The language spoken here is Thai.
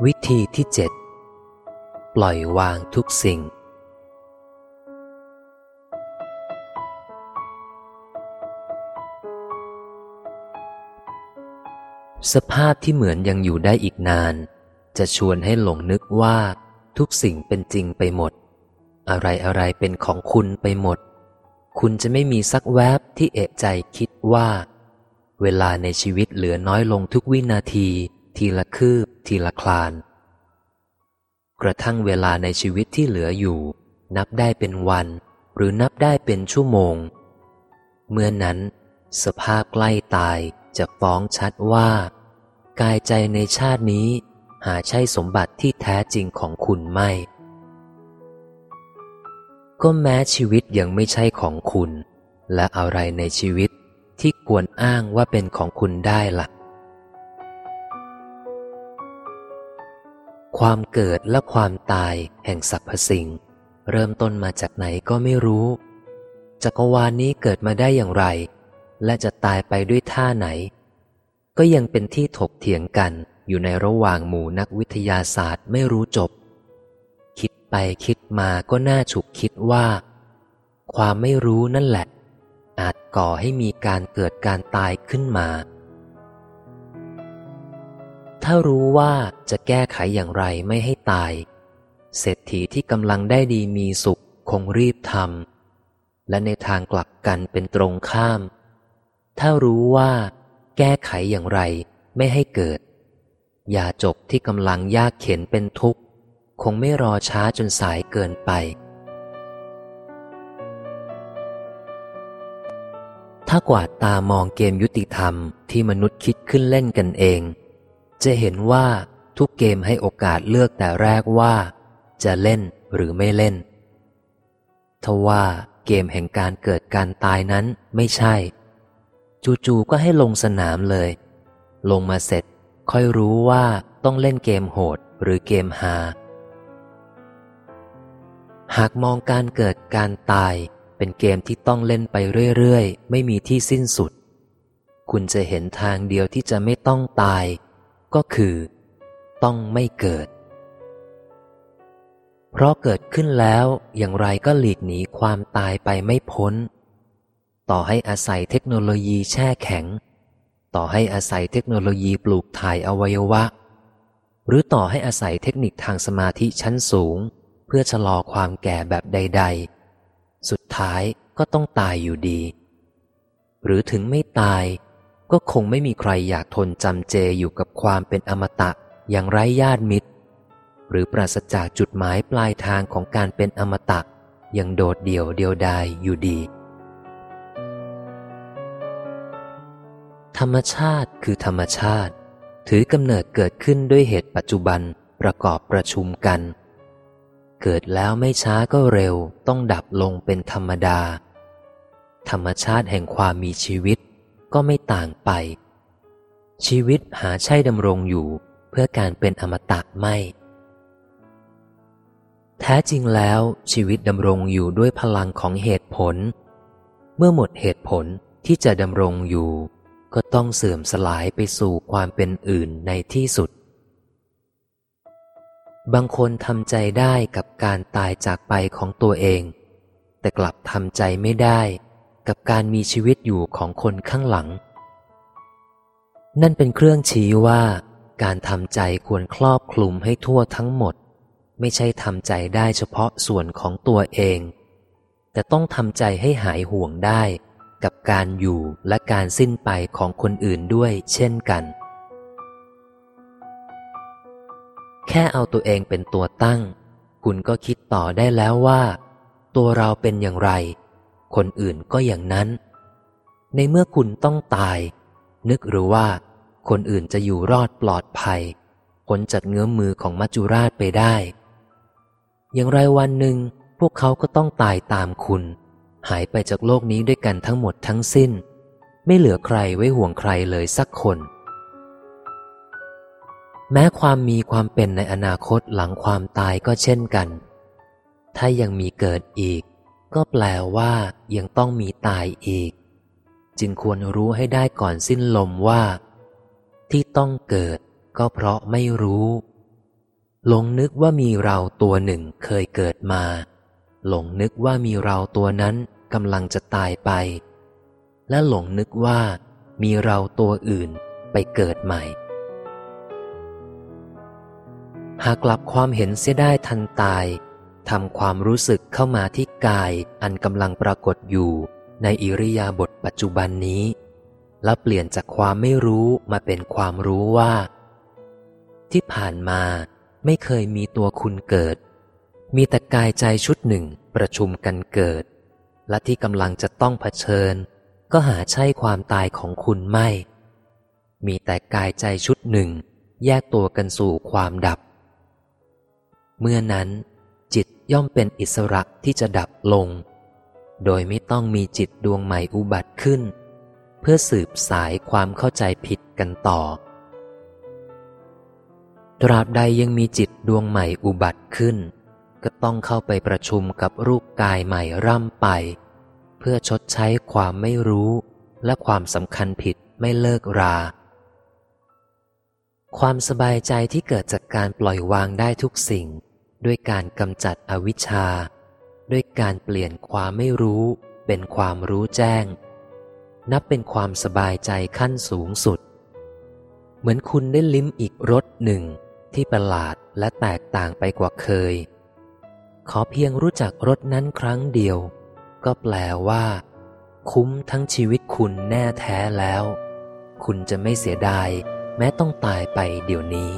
วิธีที่เจ็ดปล่อยวางทุกสิ่ง สภาพที่เหมือนยังอยู่ได้อีกนาน จะชวนให้หลงนึกว่าทุกสิ่งเป็นจริงไปหมด อะไรอะไรเป็นของคุณไปหมด คุณจะไม่มีสักแวบที่เอะใจคิดว่า เวลาในชีวิตเหลือน้อยลงทุกวินาที ทีละคืบ ทีละคลาน กระทั่งเวลาในชีวิตที่เหลืออยู่ นับได้เป็นวัน หรือนับได้เป็นชั่วโมง เมื่อนั้น สภาพใกล้ตายจะฟ้องชัดว่า กายใจในชาตินี้ หาใช่สมบัติที่แท้จริงของคุณไม่ ก็แม้ชีวิตยังไม่ใช่ของคุณ และอะไรในชีวิตที่ควรอ้างว่าเป็นของคุณได้ละ่ะ ความเกิดและความตายแห่งสรรพสิ่ง เริ่มต้นมาจากไหนก็ไม่รู้ จักรวาลนี้เกิดมาได้อย่างไร และจะตายไปด้วยท่าไหน ก็ยังเป็นที่ถกเถียงกันอยู่ในระหว่างหมู่นักวิทยาศาสตร์ไม่รู้จบ คิดไปคิดมาก็น่าฉุกคิดว่า ความไม่รู้นั่นแหละ อาจก่อให้มีการเกิดการตายขึ้นมา ถ้ารู้ว่าจะแก้ไขอย่างไรไม่ให้ตาย เศรษฐีที่กำลังได้ดีมีสุขคงรีบทำและในทางกลับกันเป็นตรงข้าม ถ้ารู้ว่า แก้ไขอย่างไรไม่ให้เกิดอย่าจบที่กำลังยากเข็นเป็นทุกข์ คงไม่รอช้าจนสายเกินไป ถ้ากวาดตามองเกมยุติธรรมที่มนุษย์คิดขึ้นเล่นกันเอง จะเห็นว่าทุกเกมให้โอกาสเลือกแต่แรกว่า จะเล่นหรือไม่เล่น ทว่าเกมแห่งการเกิดการตายนั้นไม่ใช่ จู่ๆก็ให้ลงสนามเลย ลงมาเสร็จค่อยรู้ว่าต้องเล่นเกมโหดหรือเกมฮาหากมองการเกิดการตาย เป็นเกมที่ต้องเล่นไปเรื่อยๆ ไม่มีที่สิ้นสุด คุณจะเห็นทางเดียวที่จะไม่ต้องตาย ก็คือ ต้องไม่เกิด เพราะเกิดขึ้นแล้วอย่างไรก็หลีกหนีความตายไปไม่พ้น ต่อให้อาศัยเทคโนโลยีแช่แข็ง ต่อให้อาศัยเทคโนโลยีปลูกถ่ายอวัยวะ หรือต่อให้อาศัยเทคนิคทางสมาธิชั้นสูง เพื่อชะลอความแก่แบบใด ๆ สุดท้ายก็ต้องตายอยู่ดี หรือถึงไม่ตาย ก็คงไม่มีใครอยากทนจำเจอยู่กับความเป็นอมตะอย่างไร้ญาติมิตร หรือปราศจากจุดหมายปลายทางของการเป็นอมตะยังโดดเดี่ยวเดียวดายอยู่ดี ธรรมชาติคือธรรมชาติ ถือกำเนิดเกิดขึ้นด้วยเหตุปัจจุบันประกอบประชุมกัน เกิดแล้วไม่ช้าก็เร็วต้องดับลงเป็นธรรมดา ธรรมชาติแห่งความมีชีวิต ก็ไม่ต่างไป ชีวิตหาใช่ดำรงอยู่เพื่อการเป็นอมตะไม่ แท้จริงแล้วชีวิตดำรงอยู่ด้วยพลังของเหตุผล เมื่อหมดเหตุผลที่จะดำรงอยู่ ก็ต้องเสื่อมสลายไปสู่ความเป็นอื่นในที่สุด บางคนทำใจได้กับการตายจากไปของตัวเอง แต่กลับทำใจไม่ได้ กับการมีชีวิตอยู่ของคนข้างหลัง นั่นเป็นเครื่องชี้ว่า การทำใจควรครอบคลุมให้ทั่วทั้งหมด ไม่ใช่ทำใจได้เฉพาะส่วนของตัวเอง แต่ต้องทำใจให้หายห่วงได้ กับการอยู่และการสิ้นไปของคนอื่นด้วยเช่นกัน แค่เอาตัวเองเป็นตัวตั้ง คุณก็คิดต่อได้แล้วว่า ตัวเราเป็นอย่างไร คนอื่นก็อย่างนั้น ในเมื่อคุณต้องตาย นึกหรือว่า คนอื่นจะอยู่รอดปลอดภัยพ้นจากเงื้อมมือของมัจจุราชไปได้ อย่างไรวันหนึ่งพวกเขาก็ต้องตายตามคุณ หายไปจากโลกนี้ด้วยกันทั้งหมดทั้งสิ้น ไม่เหลือใครไว้ห่วงใครเลยสักคน แม้ความมีความเป็นในอนาคตหลังความตายก็เช่นกัน ถ้ายังมีเกิดอีก ก็แปลว่ายังต้องมีตายอีก จึงควรรู้ให้ได้ก่อนสิ้นลมว่า ที่ต้องเกิดก็เพราะไม่รู้ หลงนึกว่ามีเราตัวหนึ่งเคยเกิดมา หลงนึกว่ามีเราตัวนั้นกำลังจะตายไป และหลงนึกว่า มีเราตัวอื่นไปเกิดใหม่ หากกลับความเห็นเสียได้ทันตาย ทำความรู้สึกเข้ามาที่กายอันกำลังปรากฏอยู่ ในอิริยาบถปัจจุบันนี้ และเปลี่ยนจากความไม่รู้มาเป็นความรู้ว่า ที่ผ่านมาไม่เคยมีตัวคุณเกิด มีแต่กายใจชุดหนึ่งประชุมกันเกิด และที่กำลังจะต้องเผชิญ ก็หาใช่ความตายของคุณไม่ มีแต่กายใจชุดหนึ่ง แยกตัวกันสู่ความดับ เมื่อนั้น ย่อมเป็นอิสระที่จะดับลง โดยไม่ต้องมีจิตดวงใหม่อุบัติขึ้น เพื่อสืบสายความเข้าใจผิดกันต่อ ตราบใดยังมีจิตดวงใหม่อุบัติขึ้น ก็ต้องเข้าไปประชุมกับรูปกายใหม่ร่ำไป เพื่อชดใช้ความไม่รู้ และความสำคัญผิดไม่เลิกรา ความสบายใจที่เกิดจากการปล่อยวางได้ทุกสิ่ง ด้วยการกำจัดอวิชชา ด้วยการเปลี่ยนความไม่รู้เป็นความรู้แจ้ง นับเป็นความสบายใจขั้นสูงสุด เหมือนคุณได้ลิ้มอีกรสหนึ่งที่ประหลาดและแตกต่างไปกว่าเคย ขอเพียงรู้จักรสนั้นครั้งเดียว ก็แปลว่า คุ้มทั้งชีวิตคุณแน่แท้แล้ว คุณจะไม่เสียดาย แม้ต้องตายไปเดี๋ยวนี้